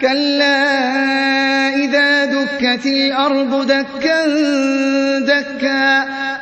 كَلَّا إِذَا دُكَّتِ الْأَرْضُ دَكًّا دَكًّا